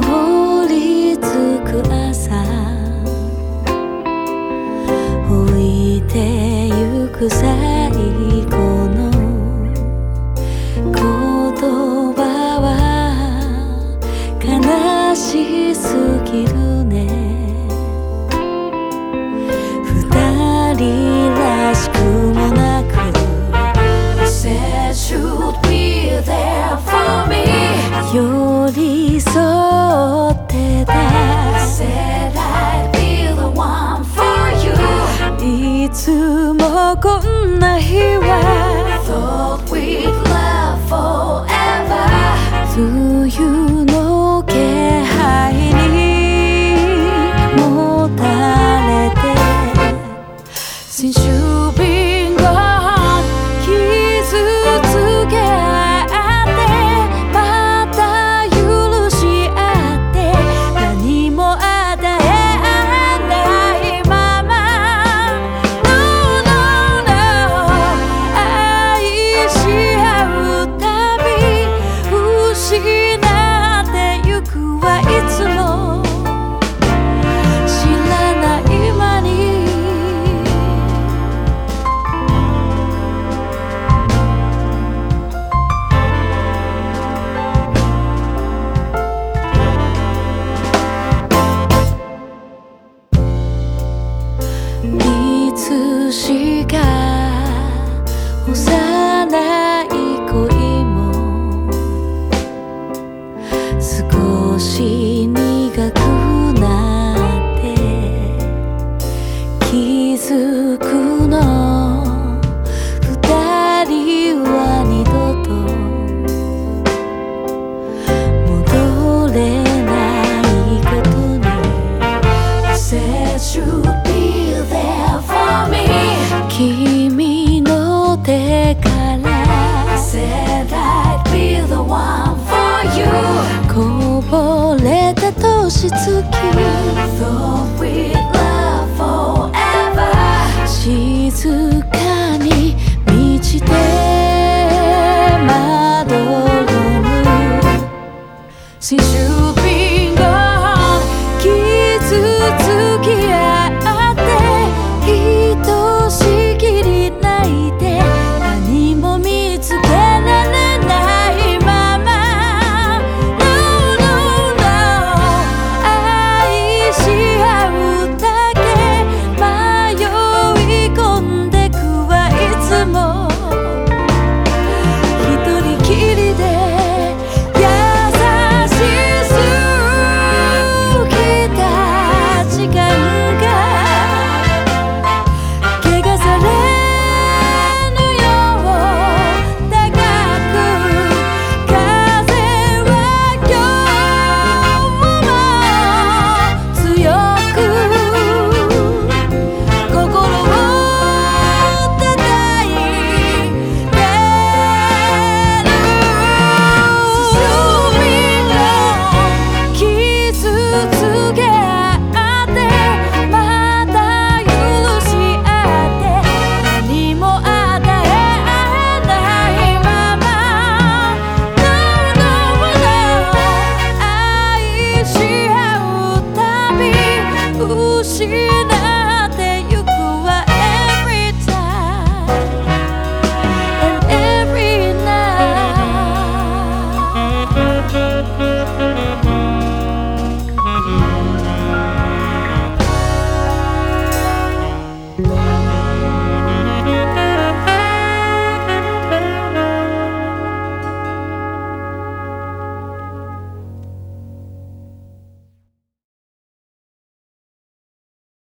通り着く朝。置いてゆく最後の言葉は悲しすぎるね。二人らしくこんな日は Thought we'd love forever. いつしか see you